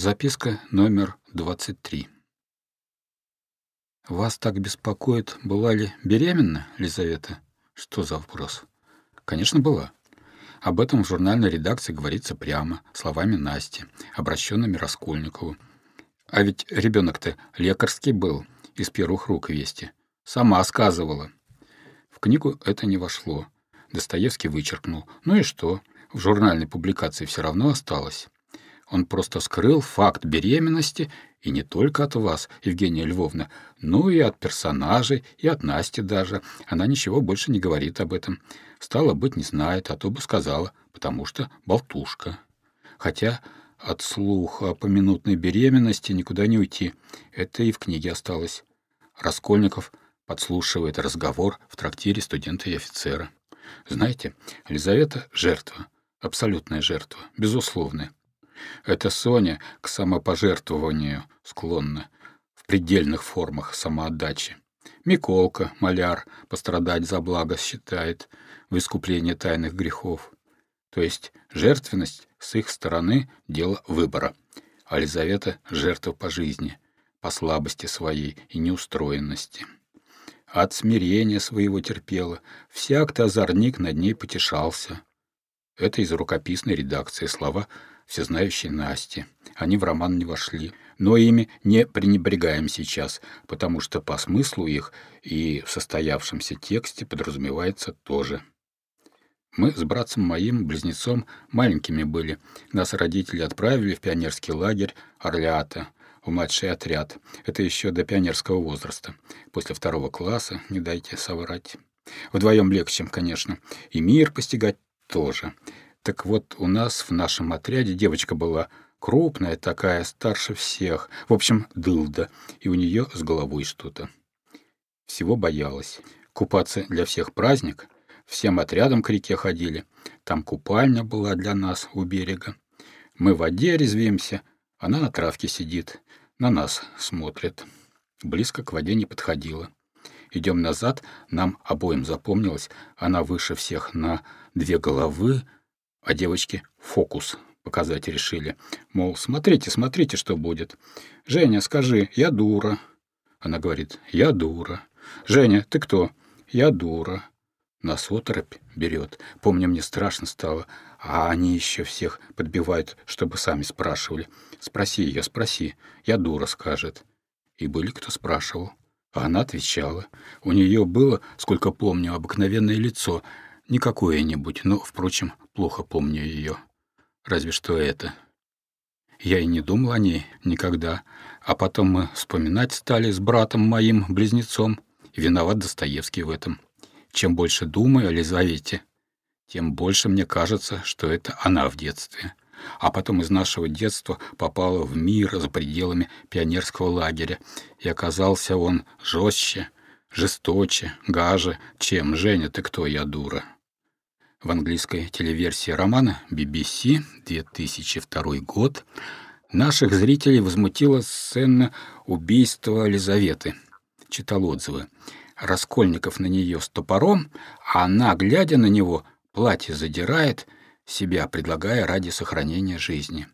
Записка номер 23. Вас так беспокоит, была ли беременна, Лизавета? Что за вопрос? Конечно, была. Об этом в журнальной редакции говорится прямо, словами Насти, обращенными Раскольникову. А ведь ребенок-то лекарский был, из первых рук вести. Сама сказывала. В книгу это не вошло. Достоевский вычеркнул. Ну и что? В журнальной публикации все равно осталось. Он просто скрыл факт беременности, и не только от вас, Евгения Львовна, но и от персонажей, и от Насти даже. Она ничего больше не говорит об этом. Стало быть, не знает, а то бы сказала, потому что болтушка. Хотя от слуха о поминутной беременности никуда не уйти. Это и в книге осталось. Раскольников подслушивает разговор в трактире студента и офицера. Знаете, Елизавета — жертва, абсолютная жертва, безусловная. Это Соня к самопожертвованию склонна в предельных формах самоотдачи. Миколка, маляр, пострадать за благо считает в искуплении тайных грехов. То есть жертвенность с их стороны — дело выбора, а Елизавета — жертва по жизни, по слабости своей и неустроенности. От смирения своего терпела, всяк-то озорник над ней потешался. Это из рукописной редакции слова всезнающей Насти. Они в роман не вошли, но ими не пренебрегаем сейчас, потому что по смыслу их и в состоявшемся тексте подразумевается тоже. Мы с братцем моим, близнецом, маленькими были. Нас родители отправили в пионерский лагерь Орлята, в младший отряд. Это еще до пионерского возраста. После второго класса, не дайте соврать. Вдвоем легче, конечно. И мир постигать тоже. Так вот, у нас в нашем отряде девочка была крупная такая, старше всех. В общем, дылда, и у нее с головой что-то. Всего боялась. Купаться для всех праздник. Всем отрядом к реке ходили. Там купальня была для нас у берега. Мы в воде резвимся, она на травке сидит, на нас смотрит. Близко к воде не подходила. Идем назад, нам обоим запомнилось, она выше всех на две головы, а девочки фокус показать решили. Мол, смотрите, смотрите, что будет. «Женя, скажи, я дура». Она говорит, «Я дура». «Женя, ты кто?» «Я дура». Нас оторопь берет. Помню, мне страшно стало, а они еще всех подбивают, чтобы сами спрашивали. «Спроси ее, спроси, я дура», скажет. И были, кто спрашивал. А она отвечала. У нее было, сколько помню, обыкновенное лицо — не какое-нибудь, но, впрочем, плохо помню ее. Разве что это. Я и не думал о ней никогда, а потом мы вспоминать стали с братом моим, близнецом. Виноват Достоевский в этом. Чем больше думаю о Лизавете, тем больше мне кажется, что это она в детстве. А потом из нашего детства попала в мир за пределами пионерского лагеря, и оказался он жестче, жесточе, гаже, чем «Женя, ты кто, я дура» в английской телеверсии романа BBC 2002 год наших зрителей возмутила сцена убийства Лизаветы. Читал отзывы. Раскольников на нее с топором, а она, глядя на него, платье задирает, себя предлагая ради сохранения жизни.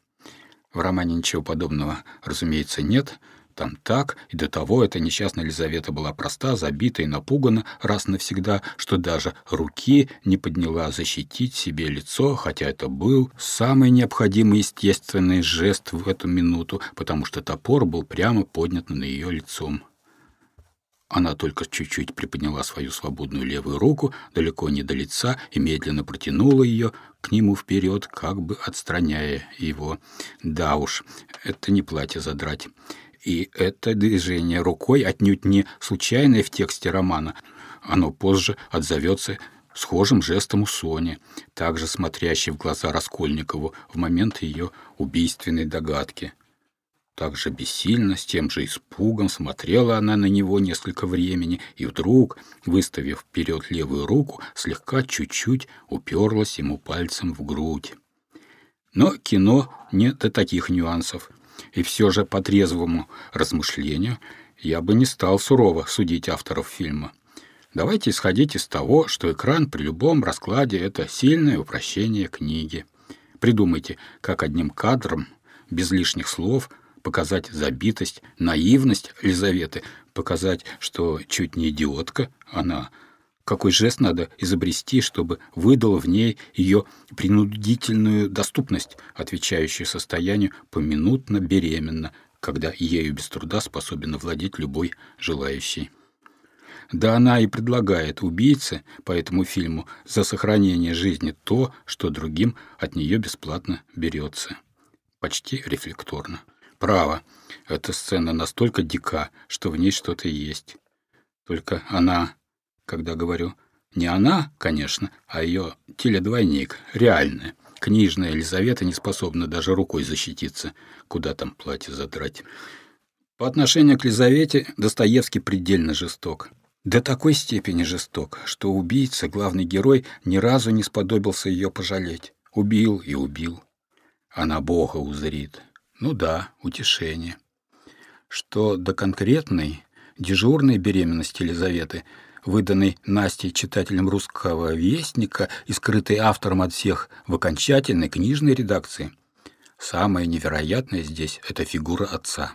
В романе ничего подобного, разумеется, нет — там так, и до того эта несчастная Елизавета была проста, забита и напугана раз навсегда, что даже руки не подняла защитить себе лицо, хотя это был самый необходимый естественный жест в эту минуту, потому что топор был прямо поднят над ее лицом. Она только чуть-чуть приподняла свою свободную левую руку, далеко не до лица, и медленно протянула ее к нему вперед, как бы отстраняя его. Да уж, это не платье задрать. И это движение рукой отнюдь не случайное в тексте романа. Оно позже отзовется схожим жестом у Сони, также смотрящей в глаза Раскольникову в момент ее убийственной догадки. Также бессильно, с тем же испугом смотрела она на него несколько времени и вдруг, выставив вперед левую руку, слегка чуть-чуть уперлась ему пальцем в грудь. Но кино не до таких нюансов — и все же по трезвому размышлению я бы не стал сурово судить авторов фильма. Давайте исходить из того, что экран при любом раскладе — это сильное упрощение книги. Придумайте, как одним кадром без лишних слов показать забитость, наивность Лизаветы, показать, что чуть не идиотка она. Какой жест надо изобрести, чтобы выдал в ней ее принудительную доступность, отвечающую состоянию поминутно беременно, когда ею без труда способен овладеть любой желающий. Да она и предлагает убийце по этому фильму за сохранение жизни то, что другим от нее бесплатно берется. Почти рефлекторно. Право, эта сцена настолько дика, что в ней что-то есть. Только она, когда говорю, не она, конечно, а ее теледвойник, реальная. Книжная Елизавета не способна даже рукой защититься, куда там платье задрать. По отношению к Лизавете Достоевский предельно жесток. До такой степени жесток, что убийца, главный герой, ни разу не сподобился ее пожалеть. Убил и убил. Она Бога узрит. Ну да, утешение. Что до конкретной, дежурной беременности Елизаветы, выданной Настей читателям русского вестника и скрытой автором от всех в окончательной книжной редакции, самое невероятное здесь — это фигура отца.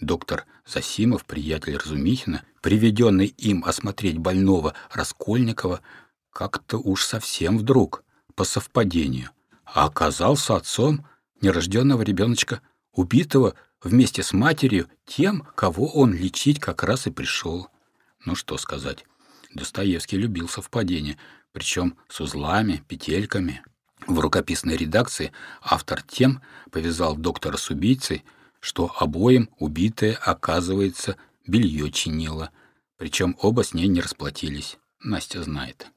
Доктор Засимов, приятель Разумихина, приведенный им осмотреть больного Раскольникова, как-то уж совсем вдруг, по совпадению, а оказался отцом нерожденного ребеночка, убитого вместе с матерью тем, кого он лечить как раз и пришел. Ну что сказать, Достоевский любил совпадения, причем с узлами, петельками. В рукописной редакции автор тем повязал доктора с убийцей, что обоим убитая, оказывается, белье чинила, причем оба с ней не расплатились, Настя знает.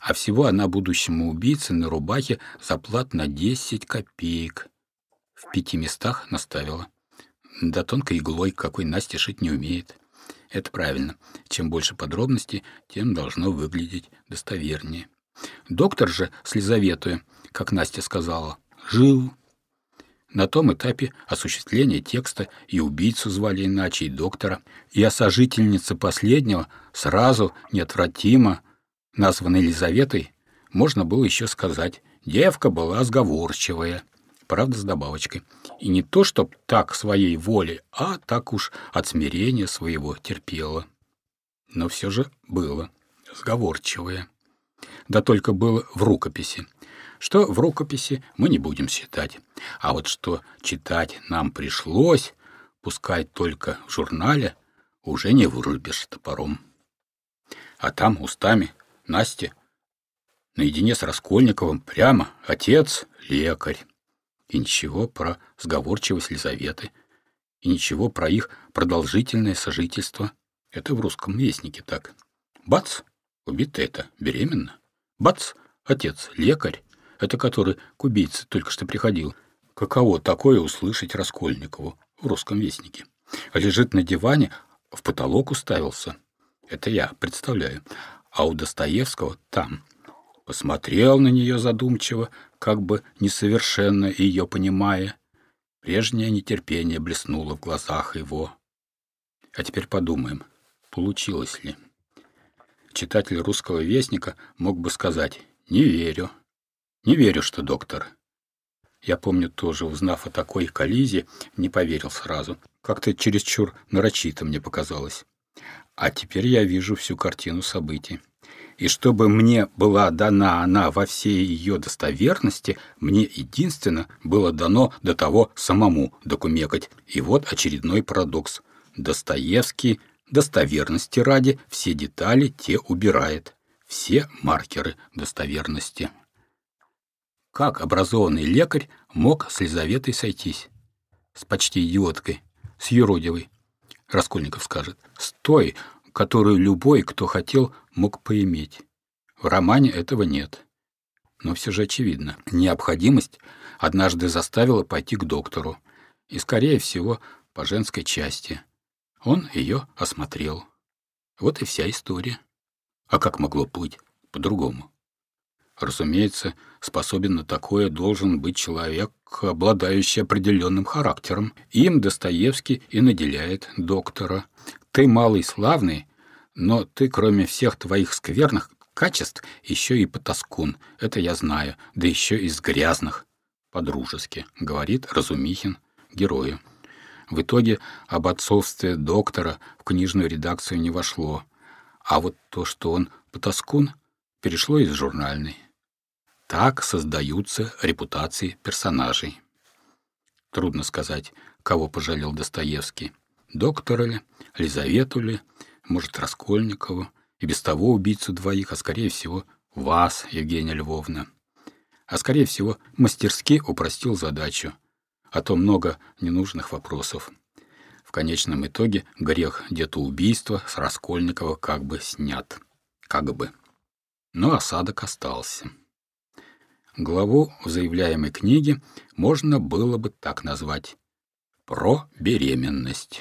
А всего она будущему убийце на рубахе заплат на 10 копеек. В пяти местах наставила. Да тонкой иглой, какой Настя шить не умеет. Это правильно. Чем больше подробностей, тем должно выглядеть достовернее. Доктор же с Лизаветой, как Настя сказала, жил, на том этапе осуществления текста и убийцу звали иначе, и доктора, и о сожительнице последнего, сразу, неотвратимо, названной Елизаветой, можно было еще сказать, девка была сговорчивая, правда, с добавочкой. И не то, чтоб так своей воли, а так уж от смирения своего терпела. Но все же было сговорчивая. Да только было в рукописи что в рукописи мы не будем считать. А вот что читать нам пришлось, пускай только в журнале, уже не вырубишь топором. А там устами Настя наедине с Раскольниковым прямо отец — лекарь. И ничего про сговорчивость Лизаветы, и ничего про их продолжительное сожительство. Это в русском вестнике так. Бац! Убита это, беременна. Бац! Отец — лекарь это который к убийце только что приходил. Каково такое услышать Раскольникову в русском вестнике? Лежит на диване, в потолок уставился. Это я представляю. А у Достоевского там. Посмотрел на нее задумчиво, как бы несовершенно ее понимая. Прежнее нетерпение блеснуло в глазах его. А теперь подумаем, получилось ли. Читатель русского вестника мог бы сказать «не верю», не верю, что доктор. Я помню тоже, узнав о такой коллизии, не поверил сразу. Как-то чересчур нарочито мне показалось. А теперь я вижу всю картину событий. И чтобы мне была дана она во всей ее достоверности, мне единственно было дано до того самому докумекать. И вот очередной парадокс. Достоевский достоверности ради все детали те убирает. Все маркеры достоверности. Как образованный лекарь мог с Лизаветой сойтись? С почти идиоткой, с юродивой, Раскольников скажет, с той, которую любой, кто хотел, мог поиметь. В романе этого нет. Но все же очевидно, необходимость однажды заставила пойти к доктору, и, скорее всего, по женской части. Он ее осмотрел. Вот и вся история. А как могло быть по-другому? Разумеется, способен на такое должен быть человек, обладающий определенным характером. Им Достоевский и наделяет доктора. Ты малый славный, но ты, кроме всех твоих скверных качеств, еще и потаскун. Это я знаю, да еще из грязных. по-дружески, говорит Разумихин герою. В итоге об отцовстве доктора в книжную редакцию не вошло, а вот то, что он потаскун, перешло из журнальной. Так создаются репутации персонажей. Трудно сказать, кого пожалел Достоевский. Доктора ли, Лизавету ли, может, Раскольникову, и без того убийцу двоих, а скорее всего, вас, Евгения Львовна. А скорее всего, мастерски упростил задачу, а то много ненужных вопросов. В конечном итоге грех детоубийства с Раскольникова как бы снят. Как бы. Но осадок остался. Главу в заявляемой книге можно было бы так назвать «Про беременность».